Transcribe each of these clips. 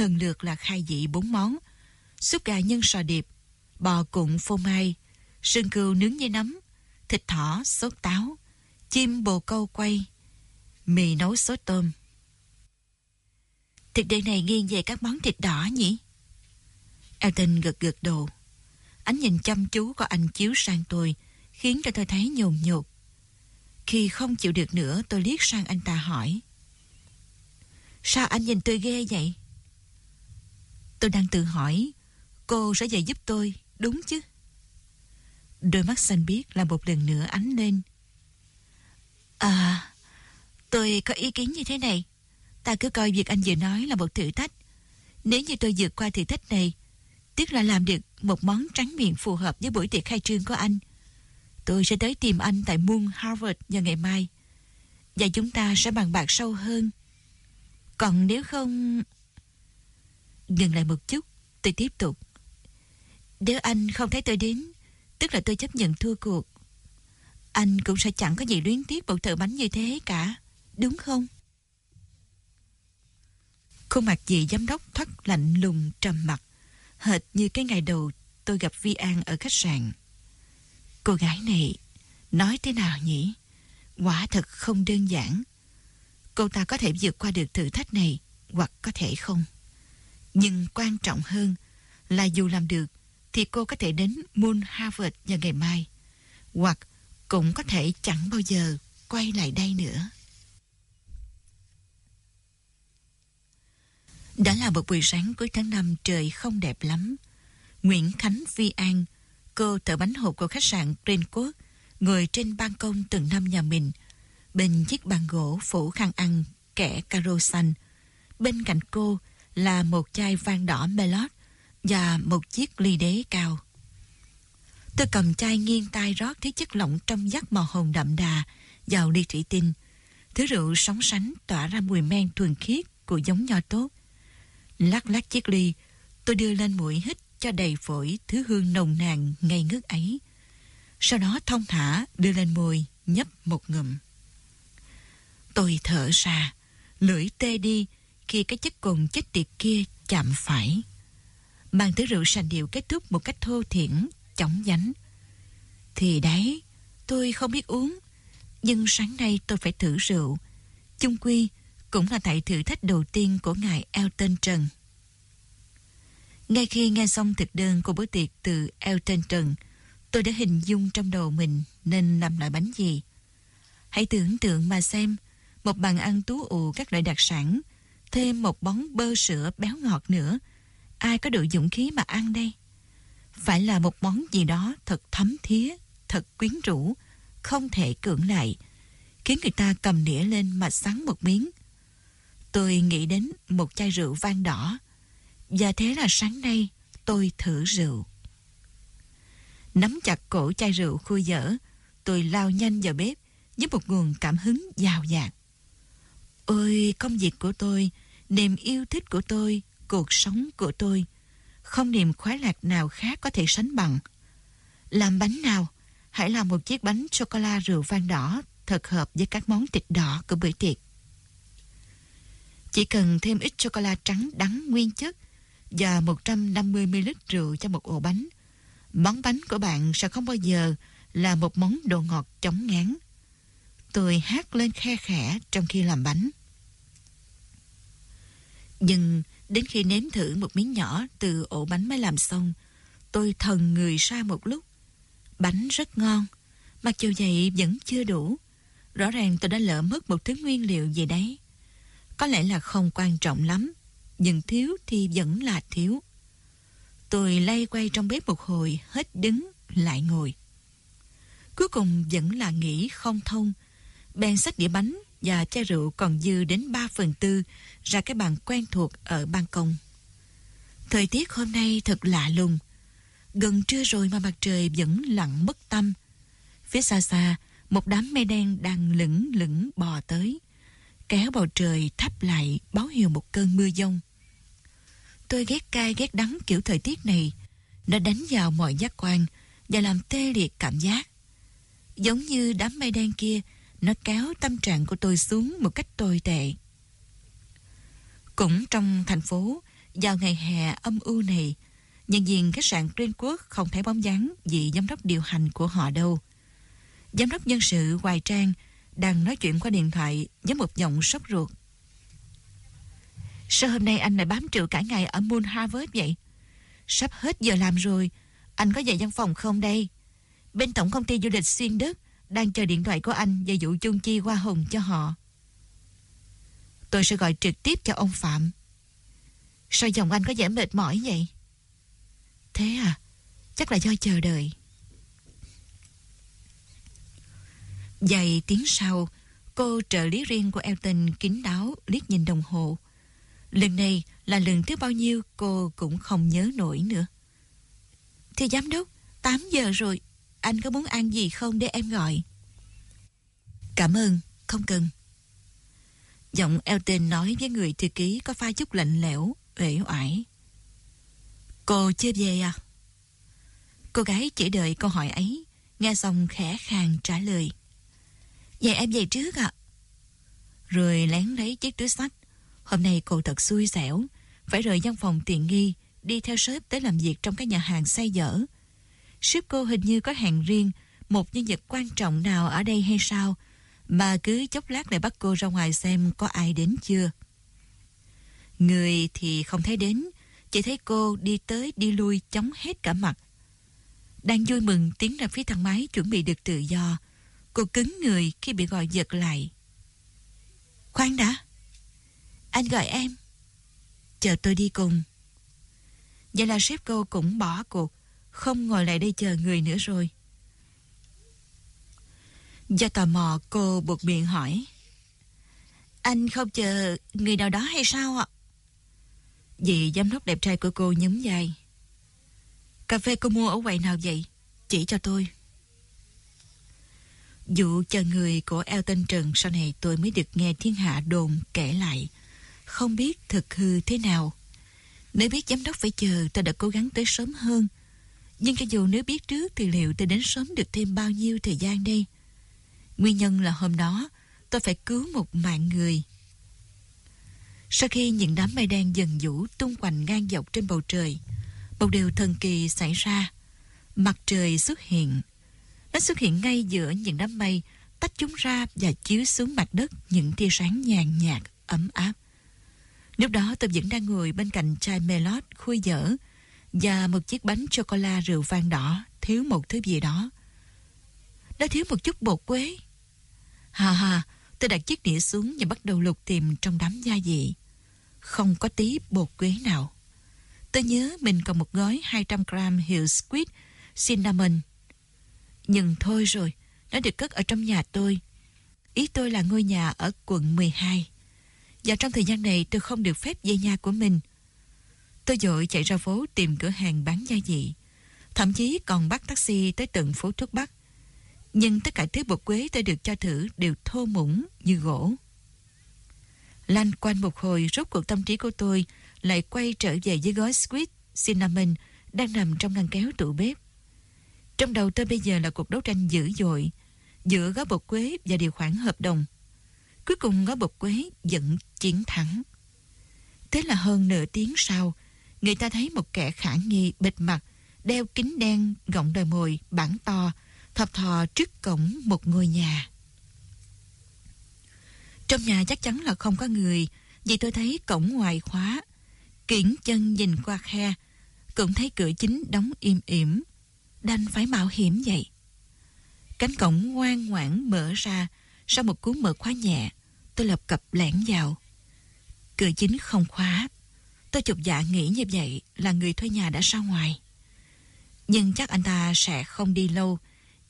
lần lượt là khai vị bốn món. Súp gà nhân sò điệp, bò cuộn phô mai, sườn cừu nướng với nấm, thịt thỏ sốt táo, chim bồ câu quay, mì nấu sốt tôm. Thực đơn này nghiêng về các món thịt đỏ nhỉ? Elton gật gật đầu. Ánh nhìn chăm chú của anh chiếu sang tôi, khiến cho tôi thấy nhồn nhột. Khi không chịu được nữa, tôi liếc sang anh ta hỏi. Sao anh nhìn tôi ghê vậy? Tôi đang tự hỏi, cô sẽ về giúp tôi, đúng chứ? Đôi mắt xanh biếc là một lần nữa ánh lên. À, tôi có ý kiến như thế này. Ta cứ coi việc anh vừa nói là một thử thách. Nếu như tôi vượt qua thử thách này, tiếc là làm được một món trắng miệng phù hợp với buổi tiệc khai trương của anh. Tôi sẽ tới tìm anh tại Moon Harvard vào ngày mai. Và chúng ta sẽ bàn bạc sâu hơn. Còn nếu không... Dừng lại một chút, tôi tiếp tục. Nếu anh không thấy tôi đến, tức là tôi chấp nhận thua cuộc. Anh cũng sẽ chẳng có gì luyến tiếc một thợ bánh như thế cả, đúng không? Khuôn mặt vị giám đốc thoát lạnh lùng trầm mặt, hệt như cái ngày đầu tôi gặp Vi An ở khách sạn. Cô gái này nói thế nào nhỉ? Quả thật không đơn giản. Cô ta có thể vượt qua được thử thách này hoặc có thể không. Nhưng quan trọng hơn là dù làm được thì cô có thể đến Moon Harvard vào ngày mai hoặc cũng có thể chẳng bao giờ quay lại đây nữa. Đã là một buổi sáng cuối tháng 5 trời không đẹp lắm. Nguyễn Khánh Vi An, cô thợ bánh hộp của khách sạn Greencourt, ngồi trên ban công tầng năm nhà mình, bên chiếc bàn gỗ phủ khăn ăn kẻ caro xanh. Bên cạnh cô là một chai vang đỏ Melot và một chiếc ly đế cao. Tôi cầm chai nghiêng tay rót thứ chất lỏng trong dắt màu hồng đậm đà vào ly thủy tinh. Thứ rượu sóng sánh tỏa ra mùi men thuần khiết của giống nho tốt. Lắc lắc chiếc ly, tôi đưa lên mũi hít cho đầy phổi thứ hương nồng nàn ngây ngất ấy. Sau đó thông thả đưa lên môi, nhấp một ngụm. Tôi thở ra, lưỡi tê đi khi cái chất cồn chết tiệt kia chạm phải. Mang thứ rượu sành điệu kết thúc một cách thô thiển, chóng nhánh. Thì đấy, tôi không biết uống, nhưng sáng nay tôi phải thử rượu. Chung quy, cũng là tại thử thách đầu tiên của ngài Elton Trần. Ngay khi nghe xong thực đơn của bữa tiệc từ Elton Trần, tôi đã hình dung trong đầu mình nên làm loại bánh gì. Hãy tưởng tượng mà xem, một bàn ăn tú ụ các loại đặc sản, thêm một bóng bơ sữa béo ngọt nữa. Ai có đủ dũng khí mà ăn đây? Phải là một món gì đó thật thấm thía, thật quyến rũ, không thể cưỡng lại, khiến người ta cầm đĩa lên mà sắn một miếng. Tôi nghĩ đến một chai rượu vang đỏ, và thế là sáng nay tôi thử rượu. Nắm chặt cổ chai rượu khui dở, tôi lao nhanh vào bếp với một nguồn cảm hứng giàu dạt. Ôi, công việc của tôi, niềm yêu thích của tôi, cuộc sống của tôi, không niềm khoái lạc nào khác có thể sánh bằng. Làm bánh nào, hãy làm một chiếc bánh sô-cô-la rượu vang đỏ thật hợp với các món thịt đỏ của bữa tiệc. Chỉ cần thêm ít sô-cô-la trắng đắng nguyên chất và 150ml rượu cho một ổ bánh. Món bánh của bạn sẽ không bao giờ là một món đồ ngọt chóng ngán. Tôi hát lên khe khẽ trong khi làm bánh. Nhưng đến khi nếm thử một miếng nhỏ từ ổ bánh mới làm xong, tôi thần người ra một lúc. Bánh rất ngon, mặc dù vậy vẫn chưa đủ. Rõ ràng tôi đã lỡ mất một thứ nguyên liệu gì đấy. Có lẽ là không quan trọng lắm, nhưng thiếu thì vẫn là thiếu. Tôi lay quay trong bếp một hồi, hết đứng, lại ngồi. Cuối cùng vẫn là nghĩ không thông. Bèn xách đĩa bánh và chai rượu còn dư đến 3 phần tư ra cái bàn quen thuộc ở ban công. Thời tiết hôm nay thật lạ lùng. Gần trưa rồi mà mặt trời vẫn lặng mất tâm. Phía xa xa, một đám mây đen đang lững lững bò tới. Kéo bầu trời thắp lại báo hiệu một cơn mưa giông. Tôi ghét cay ghét đắng kiểu thời tiết này. Nó đánh vào mọi giác quan và làm tê liệt cảm giác. Giống như đám mây đen kia, nó kéo tâm trạng của tôi xuống một cách tồi tệ. Cũng trong thành phố, vào ngày hè âm u này, nhân viên khách sạn Green Quốc không thấy bóng dáng vị giám đốc điều hành của họ đâu. Giám đốc nhân sự Hoài Trang đang nói chuyện qua điện thoại với một giọng sốc ruột. Sao hôm nay anh lại bám trụ cả ngày ở Moon Harvard vậy? Sắp hết giờ làm rồi, anh có về văn phòng không đây? Bên tổng công ty du lịch xuyên Đức đang chờ điện thoại của anh và vụ chung chi qua hồng cho họ. Tôi sẽ gọi trực tiếp cho ông Phạm. Sao giọng anh có vẻ mệt mỏi vậy? Thế à? Chắc là do chờ đợi. Vài tiếng sau, cô trợ lý riêng của Elton kín đáo liếc nhìn đồng hồ. Lần này là lần thứ bao nhiêu cô cũng không nhớ nổi nữa. Thưa giám đốc, 8 giờ rồi. Anh có muốn ăn gì không để em gọi? Cảm ơn, không cần. Giọng Elton nói với người thư ký có pha chút lạnh lẽo, uể oải. Cô chưa về à? Cô gái chỉ đợi câu hỏi ấy, nghe xong khẽ khàng trả lời. Vậy em về trước ạ. Rồi lén lấy chiếc túi sách. Hôm nay cô thật xui xẻo, phải rời văn phòng tiện nghi, đi theo sếp tới làm việc trong cái nhà hàng say dở. Sếp cô hình như có hẹn riêng, một nhân vật quan trọng nào ở đây hay sao, mà cứ chốc lát lại bắt cô ra ngoài xem có ai đến chưa. Người thì không thấy đến, chỉ thấy cô đi tới đi lui chống hết cả mặt. Đang vui mừng tiến ra phía thang máy chuẩn bị được tự do. Cô cứng người khi bị gọi giật lại. Khoan đã. Anh gọi em. Chờ tôi đi cùng. Vậy là sếp cô cũng bỏ cuộc, không ngồi lại đây chờ người nữa rồi. Do tò mò, cô buộc miệng hỏi. Anh không chờ người nào đó hay sao ạ? Vì giám đốc đẹp trai của cô nhấm dài. Cà phê cô mua ở quầy nào vậy? Chỉ cho tôi. Vụ chờ người của Elton Trần sau này tôi mới được nghe thiên hạ đồn kể lại. Không biết thực hư thế nào. Nếu biết giám đốc phải chờ, tôi đã cố gắng tới sớm hơn. Nhưng cho dù nếu biết trước thì liệu tôi đến sớm được thêm bao nhiêu thời gian đây? Nguyên nhân là hôm đó tôi phải cứu một mạng người. Sau khi những đám mây đen dần vũ tung quanh ngang dọc trên bầu trời, một điều thần kỳ xảy ra. Mặt trời xuất hiện. Nó xuất hiện ngay giữa những đám mây, tách chúng ra và chiếu xuống mặt đất những tia sáng nhàn nhạt, ấm áp. Lúc đó tôi vẫn đang ngồi bên cạnh chai melot khui dở và một chiếc bánh chocolate rượu vang đỏ thiếu một thứ gì đó. Nó thiếu một chút bột quế. Hà hà, tôi đặt chiếc đĩa xuống và bắt đầu lục tìm trong đám gia vị. Không có tí bột quế nào. Tôi nhớ mình còn một gói 200 gram hiệu squid cinnamon. Nhưng thôi rồi, nó được cất ở trong nhà tôi. Ý tôi là ngôi nhà ở quận 12. Và trong thời gian này tôi không được phép về nhà của mình. Tôi dội chạy ra phố tìm cửa hàng bán gia vị. Thậm chí còn bắt taxi tới tận phố thuốc Bắc. Nhưng tất cả thứ bột quế tôi được cho thử đều thô mũng như gỗ. Lanh quanh một hồi rốt cuộc tâm trí của tôi lại quay trở về với gói squid cinnamon đang nằm trong ngăn kéo tủ bếp. Trong đầu tôi bây giờ là cuộc đấu tranh dữ dội giữa gói bột quế và điều khoản hợp đồng. Cuối cùng gói bột quế vẫn chiến thắng. Thế là hơn nửa tiếng sau, người ta thấy một kẻ khả nghi bịt mặt, đeo kính đen, gọng đời mồi, bản to, thập thò trước cổng một ngôi nhà. Trong nhà chắc chắn là không có người, vì tôi thấy cổng ngoài khóa. Kiển chân nhìn qua khe, cũng thấy cửa chính đóng im ỉm. Đành phải mạo hiểm vậy. Cánh cổng ngoan ngoãn mở ra, sau một cú mở khóa nhẹ, tôi lập cập lẻn vào. Cửa chính không khóa. Tôi chụp dạ nghĩ như vậy là người thuê nhà đã ra ngoài. Nhưng chắc anh ta sẽ không đi lâu,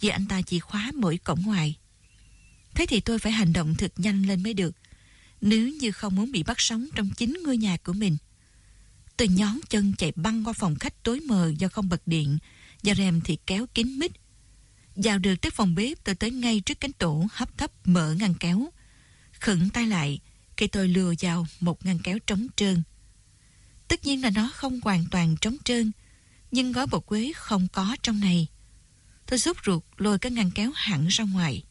vì anh ta chỉ khóa mỗi cổng ngoài. Thế thì tôi phải hành động thật nhanh lên mới được. Nếu như không muốn bị bắt sống trong chính ngôi nhà của mình. Tôi nhón chân chạy băng qua phòng khách tối mờ do không bật điện và rèm thì kéo kín mít. Vào được tới phòng bếp tôi tới ngay trước cánh tủ hấp thấp mở ngăn kéo. Khẩn tay lại khi tôi lừa vào một ngăn kéo trống trơn. Tất nhiên là nó không hoàn toàn trống trơn nhưng gói bột quế không có trong này. Tôi rút ruột lôi cái ngăn kéo hẳn ra ngoài.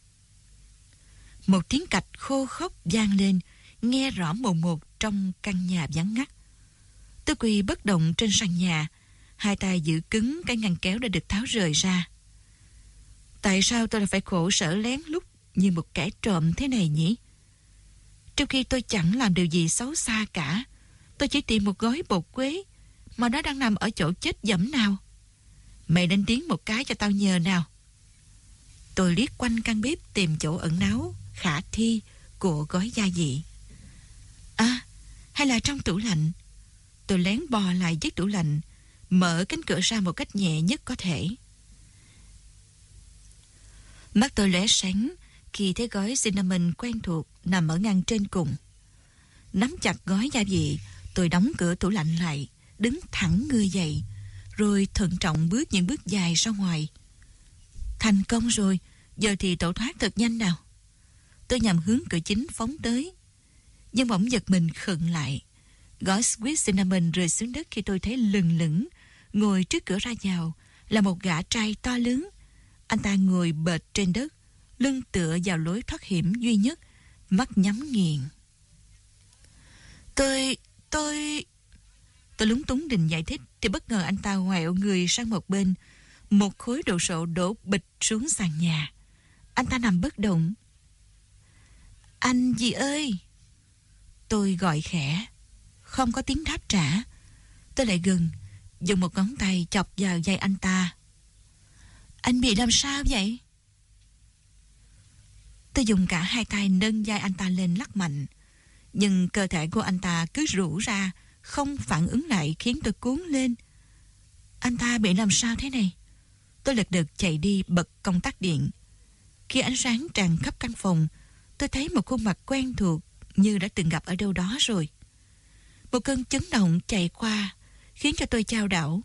Một tiếng cạch khô khốc vang lên, nghe rõ mồn một trong căn nhà vắng ngắt. Tôi quỳ bất động trên sàn nhà, hai tay giữ cứng cái ngăn kéo đã được tháo rời ra. Tại sao tôi lại phải khổ sở lén lút như một kẻ trộm thế này nhỉ? Trong khi tôi chẳng làm điều gì xấu xa cả, tôi chỉ tìm một gói bột quế mà nó đang nằm ở chỗ chết dẫm nào. Mày đánh tiếng một cái cho tao nhờ nào. Tôi liếc quanh căn bếp tìm chỗ ẩn náu, khả thi của gói gia vị. À, hay là trong tủ lạnh? Tôi lén bò lại chiếc tủ lạnh, mở cánh cửa ra một cách nhẹ nhất có thể. Mắt tôi lóe sáng khi thấy gói cinnamon quen thuộc nằm ở ngăn trên cùng. Nắm chặt gói gia vị, tôi đóng cửa tủ lạnh lại, đứng thẳng người dậy, rồi thận trọng bước những bước dài ra ngoài. Thành công rồi, giờ thì tẩu thoát thật nhanh nào. Tôi nhằm hướng cửa chính phóng tới, nhưng bỗng giật mình khựng lại. Gói sweet cinnamon rơi xuống đất khi tôi thấy lừng lửng ngồi trước cửa ra vào là một gã trai to lớn. Anh ta ngồi bệt trên đất, lưng tựa vào lối thoát hiểm duy nhất, mắt nhắm nghiền. Tôi, tôi... Tôi lúng túng định giải thích thì bất ngờ anh ta ngoẹo người sang một bên. Một khối đồ sộ đổ bịch xuống sàn nhà. Anh ta nằm bất động. Anh gì ơi! Tôi gọi khẽ. Không có tiếng đáp trả. Tôi lại gần, dùng một ngón tay chọc vào dây anh ta. Anh bị làm sao vậy? Tôi dùng cả hai tay nâng dây anh ta lên lắc mạnh. Nhưng cơ thể của anh ta cứ rũ ra, không phản ứng lại khiến tôi cuốn lên. Anh ta bị làm sao thế này? Tôi lật đật chạy đi bật công tắc điện. Khi ánh sáng tràn khắp căn phòng, tôi thấy một khuôn mặt quen thuộc như đã từng gặp ở đâu đó rồi. Một cơn chấn động chạy qua, khiến cho tôi trao đảo.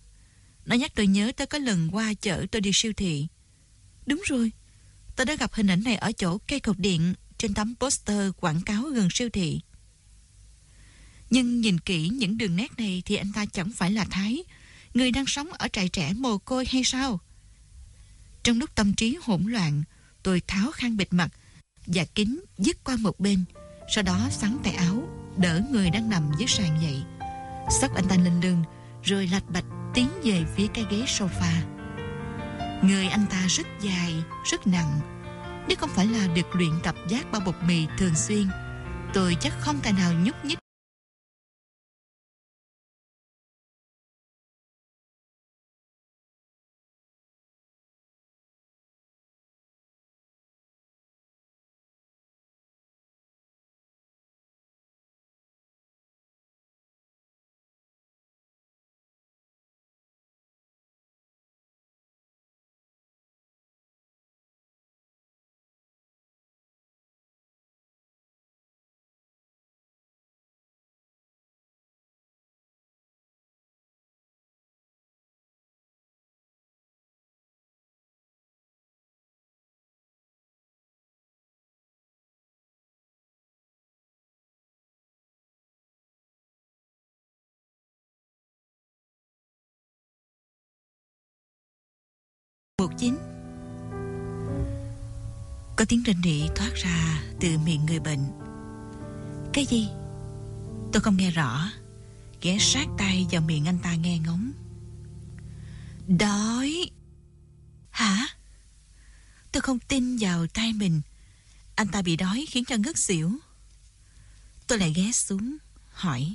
Nó nhắc tôi nhớ tới có lần qua chở tôi đi siêu thị. Đúng rồi, tôi đã gặp hình ảnh này ở chỗ cây cột điện trên tấm poster quảng cáo gần siêu thị. Nhưng nhìn kỹ những đường nét này thì anh ta chẳng phải là Thái, người đang sống ở trại trẻ mồ côi hay sao? Trong lúc tâm trí hỗn loạn, tôi tháo khăn bịt mặt và kính dứt qua một bên, sau đó sắn tay áo, đỡ người đang nằm dưới sàn dậy. Xốc anh ta lên lưng, rồi lạch bạch tiến về phía cái ghế sofa. Người anh ta rất dài, rất nặng. Nếu không phải là được luyện tập giác bao bột mì thường xuyên, tôi chắc không thể nào nhúc nhích chín. Có tiếng rên rỉ thoát ra từ miệng người bệnh. Cái gì? Tôi không nghe rõ. Ghé sát tay vào miệng anh ta nghe ngóng. Đói. Hả? Tôi không tin vào tay mình. Anh ta bị đói khiến cho ngất xỉu. Tôi lại ghé xuống, Hỏi.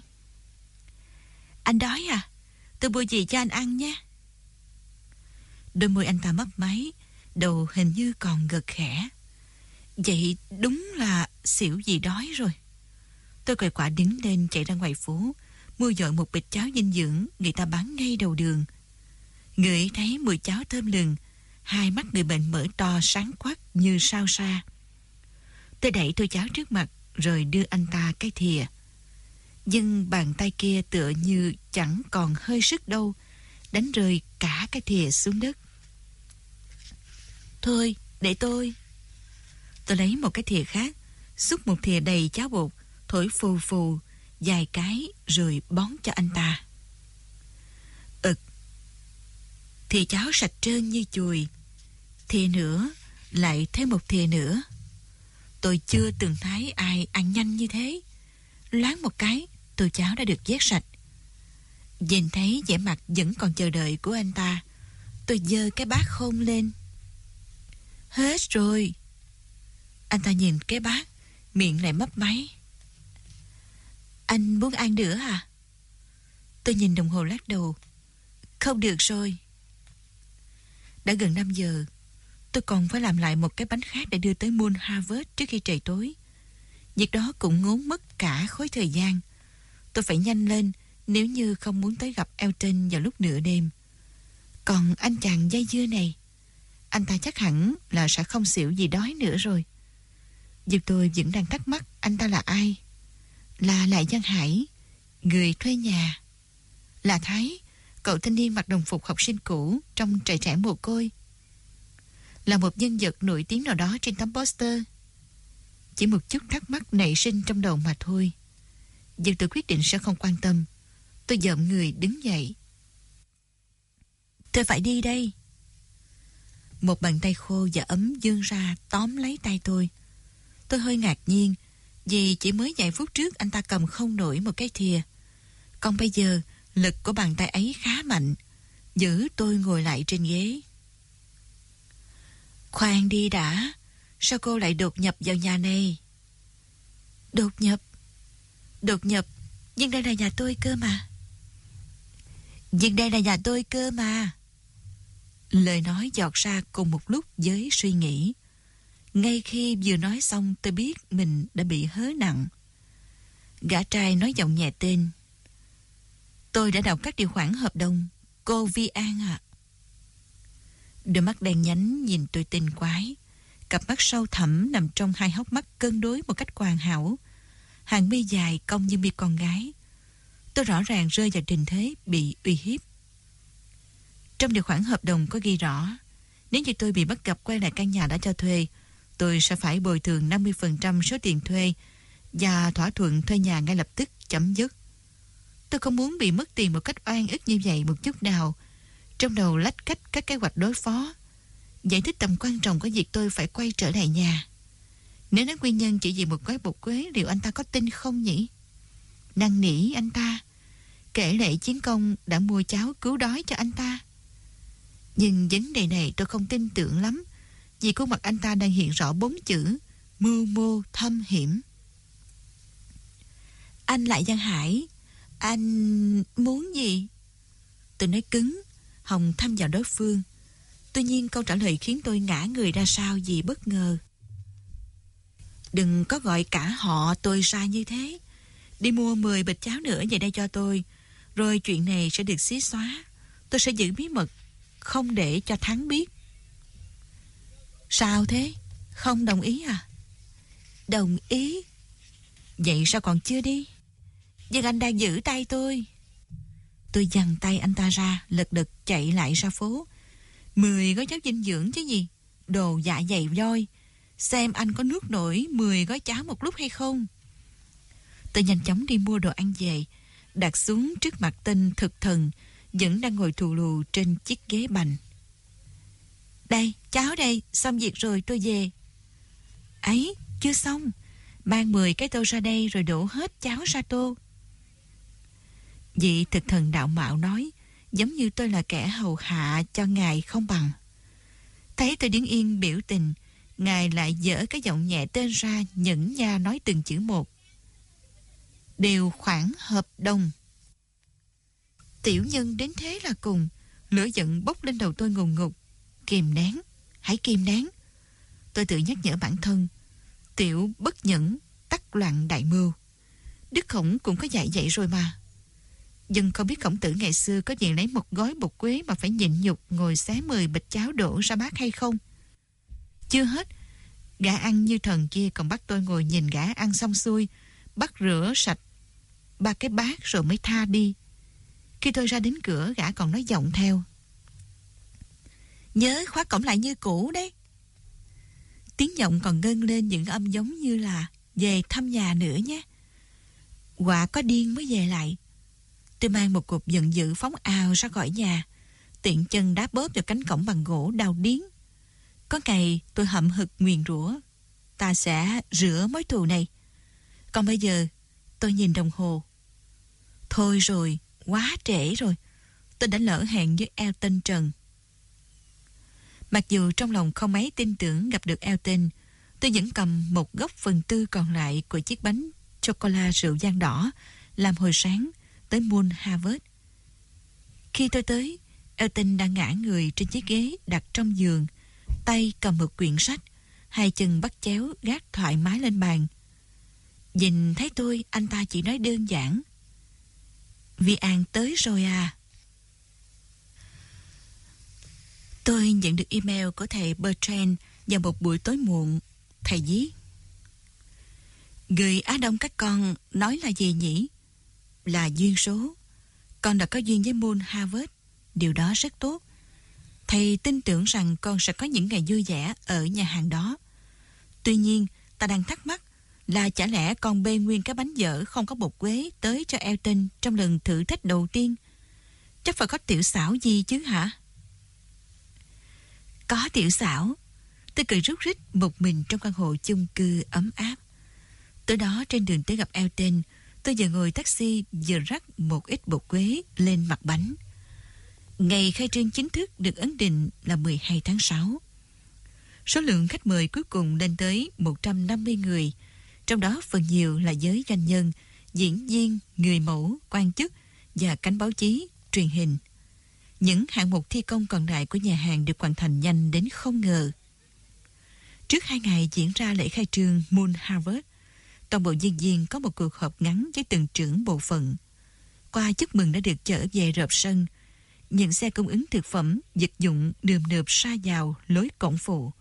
Anh đói à? Tôi mua gì cho anh ăn nhé. Đôi môi anh ta mấp máy, đầu hình như còn gật khẽ. Vậy đúng là xỉu gì đói rồi. Tôi cởi quả đứng lên chạy ra ngoài phố, mua dội một bịch cháo dinh dưỡng người ta bán ngay đầu đường. Người thấy mùi cháo thơm lừng, hai mắt người bệnh mở to sáng quắc như sao xa. Tôi đẩy tôi cháo trước mặt rồi đưa anh ta cái thìa. Nhưng bàn tay kia tựa như chẳng còn hơi sức đâu, đánh rơi cả cái thìa xuống đất. Thôi, để tôi. Tôi lấy một cái thìa khác, xúc một thìa đầy cháo bột, thổi phù phù, dài cái rồi bón cho anh ta. Ực. Thìa cháo sạch trơn như chùi. Thìa nữa, lại thêm một thìa nữa. Tôi chưa từng thấy ai ăn nhanh như thế. Loáng một cái, tô cháo đã được vét sạch. Nhìn thấy vẻ mặt vẫn còn chờ đợi của anh ta, tôi dơ cái bát khôn lên. Hết rồi. Anh ta nhìn cái bát, miệng lại mấp máy. Anh muốn ăn nữa à? Tôi nhìn đồng hồ lắc đầu. Không được rồi. Đã gần 5 giờ, tôi còn phải làm lại một cái bánh khác để đưa tới Moon Harvest trước khi trời tối. Việc đó cũng ngốn mất cả khối thời gian. Tôi phải nhanh lên nếu như không muốn tới gặp Elton vào lúc nửa đêm. Còn anh chàng dây dưa này, anh ta chắc hẳn là sẽ không xỉu gì đói nữa rồi. dù tôi vẫn đang thắc mắc anh ta là ai? Là Lại Giang Hải, người thuê nhà. Là Thái, cậu thanh niên mặc đồng phục học sinh cũ trong trại trẻ mồ côi. Là một nhân vật nổi tiếng nào đó trên tấm poster. Chỉ một chút thắc mắc nảy sinh trong đầu mà thôi. Dân tôi quyết định sẽ không quan tâm. Tôi dợm người đứng dậy. Tôi phải đi đây. Một bàn tay khô và ấm dương ra tóm lấy tay tôi. Tôi hơi ngạc nhiên, vì chỉ mới vài phút trước anh ta cầm không nổi một cái thìa. Còn bây giờ, lực của bàn tay ấy khá mạnh giữ tôi ngồi lại trên ghế. Khoan đi đã. Sao cô lại đột nhập vào nhà này? Đột nhập? Đột nhập? Nhưng đây là nhà tôi cơ mà. Việc đây là nhà tôi cơ mà. Lời nói giọt ra cùng một lúc với suy nghĩ. Ngay khi vừa nói xong, tôi biết mình đã bị hớ nặng. Gã trai nói giọng nhẹ tên. Tôi đã đọc các điều khoản hợp đồng. Cô Vi An ạ. À. Đôi mắt đen nhánh nhìn tôi tinh quái. Cặp mắt sâu thẳm nằm trong hai hốc mắt cân đối một cách hoàn hảo. Hàng mi dài cong như mi con gái. Tôi rõ ràng rơi vào tình thế bị uy hiếp. Trong điều khoản hợp đồng có ghi rõ, nếu như tôi bị bắt gặp quay lại căn nhà đã cho thuê, tôi sẽ phải bồi thường 50% số tiền thuê và thỏa thuận thuê nhà ngay lập tức chấm dứt. Tôi không muốn bị mất tiền một cách oan ức như vậy một chút nào. Trong đầu lách cách các kế hoạch đối phó. Giải thích tầm quan trọng của việc tôi phải quay trở lại nhà. Nếu nói nguyên nhân chỉ vì một gói bột quế, liệu anh ta có tin không nhỉ? Năng nỉ anh ta. Kể lệ chiến công đã mua cháo cứu đói cho anh ta. Nhưng vấn đề này tôi không tin tưởng lắm. Vì khuôn mặt anh ta đang hiện rõ bốn chữ mưu mô thâm hiểm. Anh lại Giang Hải, anh muốn gì? Tôi nói cứng, Hồng thăm vào đối phương. Tuy nhiên câu trả lời khiến tôi ngã người ra sao vì bất ngờ. Đừng có gọi cả họ tôi ra như thế. Đi mua 10 bịch cháo nữa về đây cho tôi. Rồi chuyện này sẽ được xí xóa. Tôi sẽ giữ bí mật, không để cho Thắng biết. Sao thế? Không đồng ý à? Đồng ý. Vậy sao còn chưa đi? Nhưng anh đang giữ tay tôi. Tôi giằng tay anh ta ra, lật đật chạy lại ra phố. Mười gói cháo dinh dưỡng chứ gì? Đồ dạ dày voi. Xem anh có nước nổi mười gói cháo một lúc hay không? Tôi nhanh chóng đi mua đồ ăn về, đặt xuống trước mặt tên thực thần, vẫn đang ngồi thù lù trên chiếc ghế bành. Đây, cháo đây, xong việc rồi tôi về. Ấy, chưa xong. Mang 10 cái tô ra đây rồi đổ hết cháo ra tô. Vị thực thần đạo mạo nói, giống như tôi là kẻ hầu hạ cho ngài không bằng. Thấy tôi đứng yên biểu tình, ngài lại dở cái giọng nhẹ tên ra nhẫn nha nói từng chữ một đều khoản hợp đồng. Tiểu nhân đến thế là cùng, lửa giận bốc lên đầu tôi ngùng ngục. Kìm nén, hãy kìm nén. Tôi tự nhắc nhở bản thân, tiểu bất nhẫn, tắc loạn đại mưu. Đức Khổng cũng có dạy vậy rồi mà. Dân không biết khổng tử ngày xưa có gì lấy một gói bột quế mà phải nhịn nhục ngồi xé mười bịch cháo đổ ra bát hay không? Chưa hết, gã ăn như thần kia còn bắt tôi ngồi nhìn gã ăn xong xuôi, bắt rửa sạch ba cái bát rồi mới tha đi. Khi tôi ra đến cửa, gã còn nói giọng theo. Nhớ khóa cổng lại như cũ đấy. Tiếng giọng còn ngân lên những âm giống như là về thăm nhà nữa nhé. Quả có điên mới về lại. Tôi mang một cục giận dữ phóng ào ra khỏi nhà. Tiện chân đá bóp vào cánh cổng bằng gỗ đau điến. Có ngày tôi hậm hực nguyền rủa Ta sẽ rửa mối thù này. Còn bây giờ tôi nhìn đồng hồ. Thôi rồi, quá trễ rồi. Tôi đã lỡ hẹn với Elton Trần. Mặc dù trong lòng không mấy tin tưởng gặp được Elton, tôi vẫn cầm một góc phần tư còn lại của chiếc bánh chocolate rượu vang đỏ làm hồi sáng tới Moon Harvard. Khi tôi tới, Elton đang ngã người trên chiếc ghế đặt trong giường, tay cầm một quyển sách, hai chân bắt chéo gác thoải mái lên bàn. Nhìn thấy tôi, anh ta chỉ nói đơn giản. Vi An tới rồi à? Tôi nhận được email của thầy Bertrand vào một buổi tối muộn. Thầy viết. Người Á Đông các con nói là gì nhỉ? Là duyên số. Con đã có duyên với môn Harvard. Điều đó rất tốt. Thầy tin tưởng rằng con sẽ có những ngày vui vẻ ở nhà hàng đó. Tuy nhiên, ta đang thắc mắc là chả lẽ con bê nguyên cái bánh dở không có bột quế tới cho Elton trong lần thử thách đầu tiên? Chắc phải có tiểu xảo gì chứ hả? Có tiểu xảo. Tôi cười rút rít một mình trong căn hộ chung cư ấm áp. Tới đó trên đường tới gặp Elton, tôi vừa ngồi taxi vừa rắc một ít bột quế lên mặt bánh. Ngày khai trương chính thức được ấn định là 12 tháng 6. Số lượng khách mời cuối cùng lên tới 150 người, trong đó phần nhiều là giới doanh nhân, diễn viên, người mẫu, quan chức và cánh báo chí, truyền hình. Những hạng mục thi công còn lại của nhà hàng được hoàn thành nhanh đến không ngờ. Trước hai ngày diễn ra lễ khai trương Moon Harvest, toàn bộ nhân viên có một cuộc họp ngắn với từng trưởng bộ phận. Qua chúc mừng đã được chở về rợp sân, những xe cung ứng thực phẩm, vật dụng đường nượp xa vào lối cổng phụ.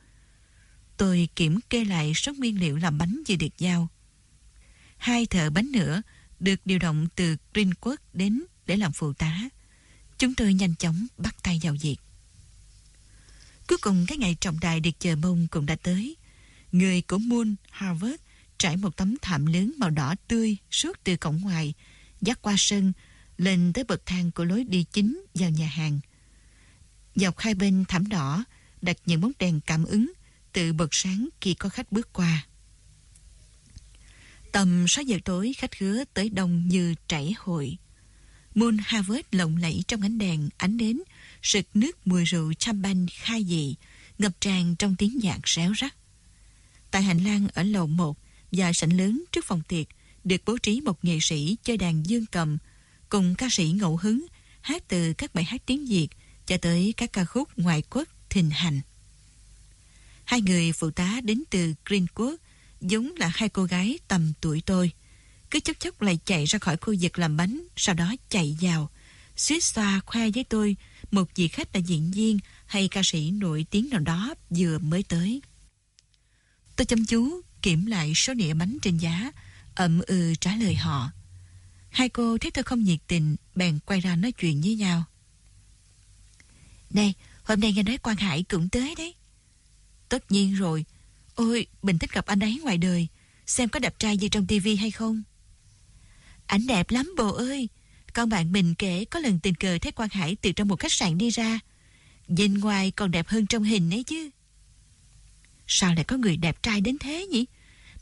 Tôi kiểm kê lại số nguyên liệu làm bánh vừa được giao. Hai thợ bánh nữa được điều động từ Greenwood đến để làm phụ tá. Chúng tôi nhanh chóng bắt tay vào việc. Cuối cùng cái ngày trọng đại được chờ mong cũng đã tới. Người của Moon Harvard trải một tấm thảm lớn màu đỏ tươi suốt từ cổng ngoài, dắt qua sân, lên tới bậc thang của lối đi chính vào nhà hàng. Dọc hai bên thảm đỏ đặt những bóng đèn cảm ứng từ bật sáng khi có khách bước qua. Tầm 6 giờ tối khách hứa tới đông như chảy hội. Moon Harvest lộng lẫy trong ánh đèn, ánh nến, sực nước mùi rượu champagne khai dị, ngập tràn trong tiếng nhạc réo rắt. Tại hành lang ở lầu 1 và sảnh lớn trước phòng tiệc được bố trí một nghệ sĩ chơi đàn dương cầm cùng ca sĩ ngẫu hứng hát từ các bài hát tiếng Việt cho tới các ca khúc ngoại quốc thình hành. Hai người phụ tá đến từ Greenwood giống là hai cô gái tầm tuổi tôi. Cứ chốc chốc lại chạy ra khỏi khu vực làm bánh, sau đó chạy vào. Suýt xoa khoe với tôi một vị khách là diễn viên hay ca sĩ nổi tiếng nào đó vừa mới tới. Tôi chăm chú kiểm lại số đĩa bánh trên giá, ậm ừ trả lời họ. Hai cô thấy tôi không nhiệt tình, bèn quay ra nói chuyện với nhau. Này, hôm nay nghe nói Quang Hải cũng tới đấy. Tất nhiên rồi. Ôi, Bình thích gặp anh ấy ngoài đời. Xem có đẹp trai như trong tivi hay không? Ảnh đẹp lắm bồ ơi. Con bạn mình kể có lần tình cờ thấy Quang Hải từ trong một khách sạn đi ra. Nhìn ngoài còn đẹp hơn trong hình ấy chứ. Sao lại có người đẹp trai đến thế nhỉ?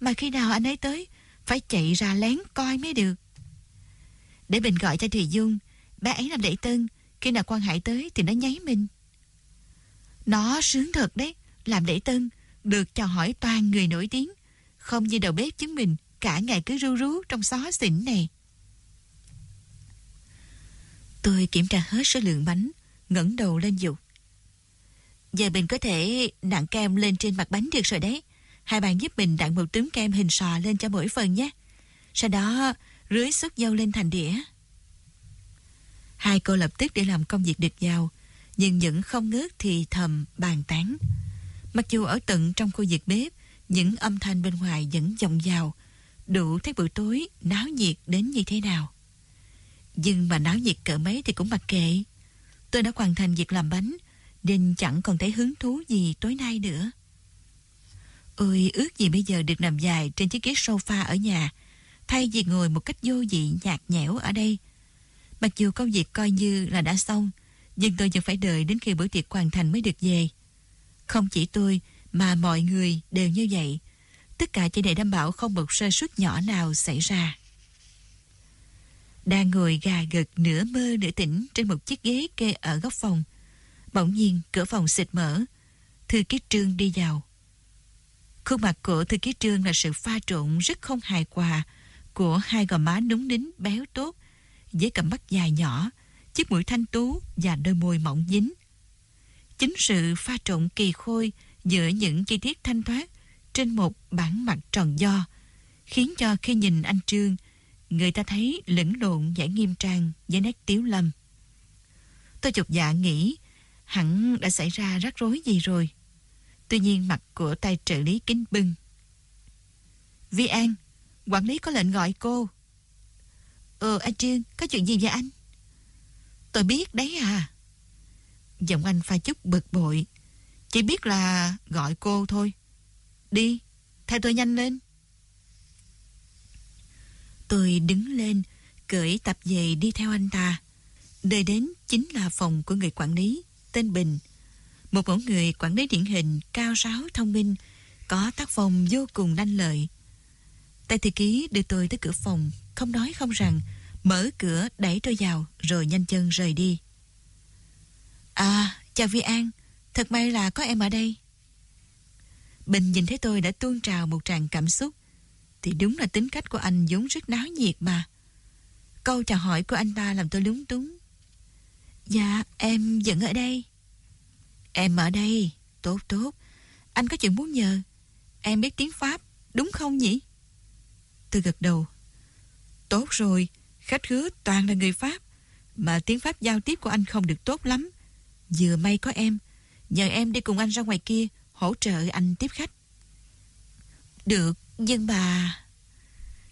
Mà khi nào anh ấy tới, phải chạy ra lén coi mới được. Để Bình gọi cho Thùy Dung, bé ấy làm đệ tân, khi nào Quang Hải tới thì nó nháy mình. Nó sướng thật đấy, làm lễ tân, được chào hỏi toàn người nổi tiếng, không như đầu bếp chúng mình, cả ngày cứ ru rú trong xó xỉnh này. Tôi kiểm tra hết số lượng bánh, ngẩng đầu lên dục. Giờ mình có thể nặng kem lên trên mặt bánh được rồi đấy. Hai bạn giúp mình đặt một trứng kem hình sò lên cho mỗi phần nhé. Sau đó rưới xúc dâu lên thành đĩa. Hai cô lập tức để làm công việc được giao, nhưng vẫn không ngớt thì thầm bàn tán. Mặc dù ở tận trong khu vực bếp, những âm thanh bên ngoài vẫn vọng vào, đủ thấy buổi tối náo nhiệt đến như thế nào. Nhưng mà náo nhiệt cỡ mấy thì cũng mặc kệ. Tôi đã hoàn thành việc làm bánh, nên chẳng còn thấy hứng thú gì tối nay nữa. Ôi, ước gì bây giờ được nằm dài trên chiếc ghế sofa ở nhà, thay vì ngồi một cách vô vị nhạt nhẽo ở đây. Mặc dù công việc coi như là đã xong, nhưng tôi vẫn phải đợi đến khi bữa tiệc hoàn thành mới được về. Không chỉ tôi, mà mọi người đều như vậy. Tất cả chỉ để đảm bảo không một sơ suất nhỏ nào xảy ra. đang ngồi gà gật nửa mơ nửa tỉnh trên một chiếc ghế kê ở góc phòng. Bỗng nhiên cửa phòng xịt mở. Thư ký trương đi vào. Khuôn mặt của thư ký trương là sự pha trộn rất không hài hòa của hai gò má núng nính béo tốt với cặp mắt dài nhỏ, chiếc mũi thanh tú và đôi môi mỏng dính. Chính sự pha trộn kỳ khôi giữa những chi tiết thanh thoát trên một bản mặt tròn do khiến cho khi nhìn anh Trương người ta thấy lẫn lộn vẻ nghiêm trang với nét tiếu lâm. Tôi chụp dạ nghĩ hẳn đã xảy ra rắc rối gì rồi. Tuy nhiên mặt của tay trợ lý kính bưng. Vi An, quản lý có lệnh gọi cô. Ờ, anh Trương, có chuyện gì vậy anh? Tôi biết đấy à. Giọng anh pha chút bực bội. Chỉ biết là gọi cô thôi. Đi, theo tôi nhanh lên. Tôi đứng lên, cởi tập về đi theo anh ta. Đời đến chính là phòng của người quản lý, tên Bình. Một mẫu người quản lý điển hình, cao ráo, thông minh, có tác phong vô cùng lanh lợi. Tay thư ký đưa tôi tới cửa phòng, không nói không rằng, mở cửa đẩy tôi vào rồi nhanh chân rời đi. À, chào Vi An, thật may là có em ở đây. Bình nhìn thấy tôi đã tuôn trào một tràng cảm xúc, thì đúng là tính cách của anh vốn rất náo nhiệt mà. Câu chào hỏi của anh ta làm tôi lúng túng. Dạ, em vẫn ở đây. Em ở đây, tốt tốt. Anh có chuyện muốn nhờ. Em biết tiếng Pháp, đúng không nhỉ? Tôi gật đầu. Tốt rồi, khách khứa toàn là người Pháp. Mà tiếng Pháp giao tiếp của anh không được tốt lắm. Vừa may có em. Nhờ em đi cùng anh ra ngoài kia, hỗ trợ anh tiếp khách. Được, nhưng bà...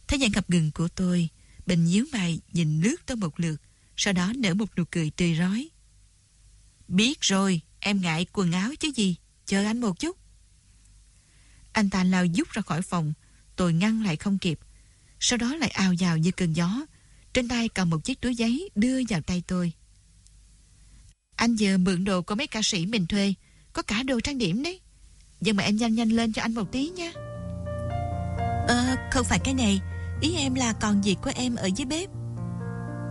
Thấy dạng ngập ngừng của tôi, Bình nhíu mày nhìn lướt tới một lượt, sau đó nở một nụ cười tươi rói. Biết rồi, em ngại quần áo chứ gì, chờ anh một chút. Anh ta lao dút ra khỏi phòng, tôi ngăn lại không kịp. Sau đó lại ào vào như cơn gió, trên tay cầm một chiếc túi giấy đưa vào tay tôi. Anh giờ mượn đồ của mấy ca sĩ mình thuê, có cả đồ trang điểm đấy. Nhưng mà em nhanh nhanh lên cho anh một tí nha. Ờ, không phải cái này. Ý em là còn việc của em ở dưới bếp.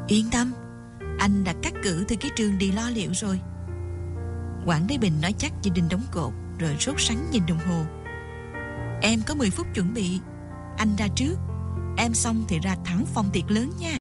Yên tâm. Anh đã cắt cử thư ký trường đi lo liệu rồi. Quản Đế Bình nói chắc như đinh đóng cột Rồi sốt sắng nhìn đồng hồ. Em có 10 phút chuẩn bị. Anh ra trước. Em xong thì ra thẳng phòng tiệc lớn nha